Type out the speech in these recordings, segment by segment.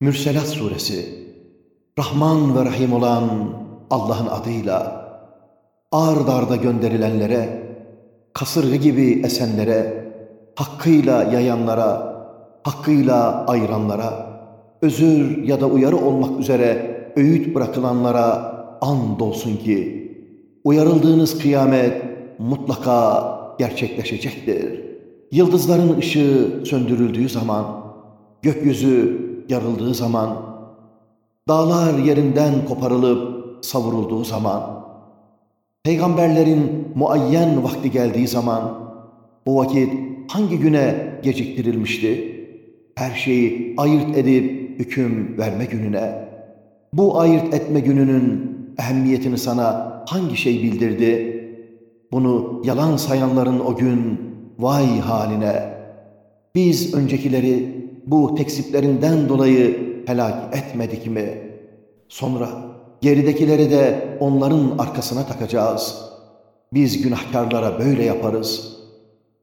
Mürselat Suresi Rahman ve Rahim olan Allah'ın adıyla ağır darda gönderilenlere, kasırgı gibi esenlere, hakkıyla yayanlara, hakkıyla ayıranlara, özür ya da uyarı olmak üzere öğüt bırakılanlara and olsun ki, uyarıldığınız kıyamet mutlaka gerçekleşecektir. Yıldızların ışığı söndürüldüğü zaman, gökyüzü yarıldığı zaman, dağlar yerinden koparılıp savurulduğu zaman, peygamberlerin muayyen vakti geldiği zaman, bu vakit hangi güne geciktirilmişti? Her şeyi ayırt edip hüküm verme gününe. Bu ayırt etme gününün ehemmiyetini sana hangi şey bildirdi? Bunu yalan sayanların o gün vay haline. Biz öncekileri bu tekziplerinden dolayı helak etmedik mi? Sonra geridekileri de onların arkasına takacağız. Biz günahkarlara böyle yaparız.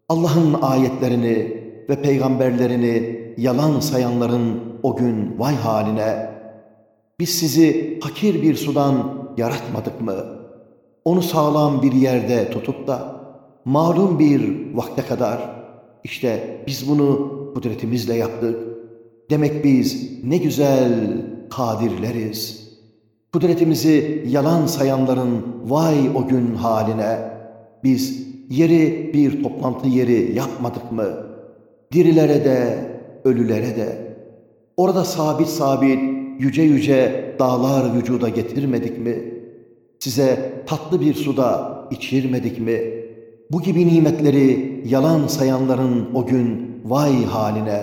Allah'ın ayetlerini ve peygamberlerini yalan sayanların o gün vay haline. Biz sizi hakir bir sudan yaratmadık mı? Onu sağlam bir yerde tutup da malum bir vakte kadar işte biz bunu kudretimizle yaptık. Demek biz ne güzel kadirleriz. Kudretimizi yalan sayanların vay o gün haline. Biz yeri bir toplantı yeri yapmadık mı? Dirilere de, ölülere de. Orada sabit sabit, yüce yüce dağlar vücuda getirmedik mi? Size tatlı bir suda içirmedik mi? Bu gibi nimetleri yalan sayanların o gün vay haline.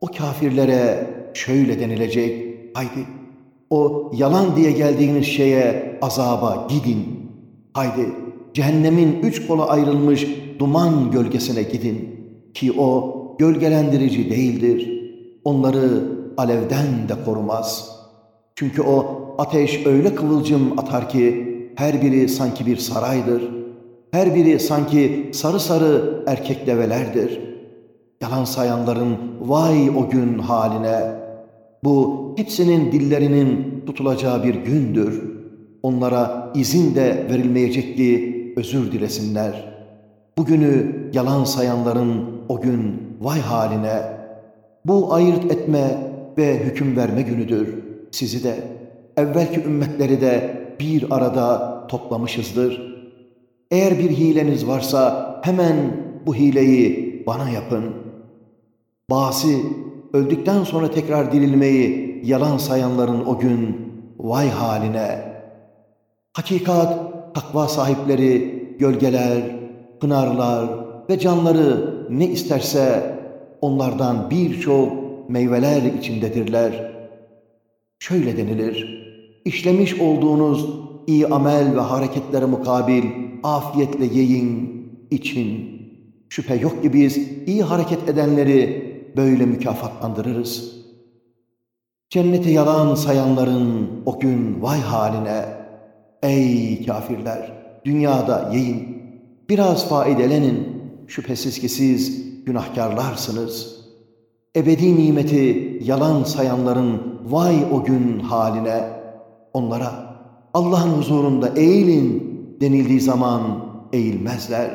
O kafirlere şöyle denilecek, haydi o yalan diye geldiğiniz şeye azaba gidin. Haydi cehennemin üç kola ayrılmış duman gölgesine gidin. Ki o gölgelendirici değildir. Onları alevden de korumaz. Çünkü o ateş öyle kıvılcım atar ki her biri sanki bir saraydır. Her biri sanki sarı sarı erkek develerdir. Yalan sayanların vay o gün haline. Bu hepsinin dillerinin tutulacağı bir gündür. Onlara izin de verilmeyecek ki özür dilesinler. Bugünü yalan sayanların o gün vay haline. Bu ayırt etme ve hüküm verme günüdür. Sizi de, evvelki ümmetleri de bir arada toplamışızdır. Eğer bir hileniz varsa hemen bu hileyi bana yapın. Basi, öldükten sonra tekrar dirilmeyi yalan sayanların o gün vay haline. Hakikat, takva sahipleri, gölgeler, pınarlar ve canları ne isterse onlardan birçok meyveler içindedirler. Şöyle denilir, işlemiş olduğunuz iyi amel ve hareketlere mukabil afiyetle yiyin, için. Şüphe yok ki biz iyi hareket edenleri böyle mükafatlandırırız. Cennete yalan sayanların o gün vay haline. Ey kafirler! Dünyada yiyin, biraz faidelenin. Şüphesiz ki siz günahkarlarsınız. Ebedi nimeti yalan sayanların vay o gün haline. Onlara Allah'ın huzurunda eğilin denildiği zaman eğilmezler.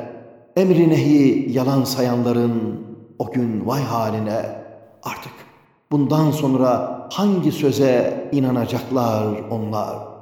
Emri nehi yalan sayanların o gün vay haline artık bundan sonra hangi söze inanacaklar onlar?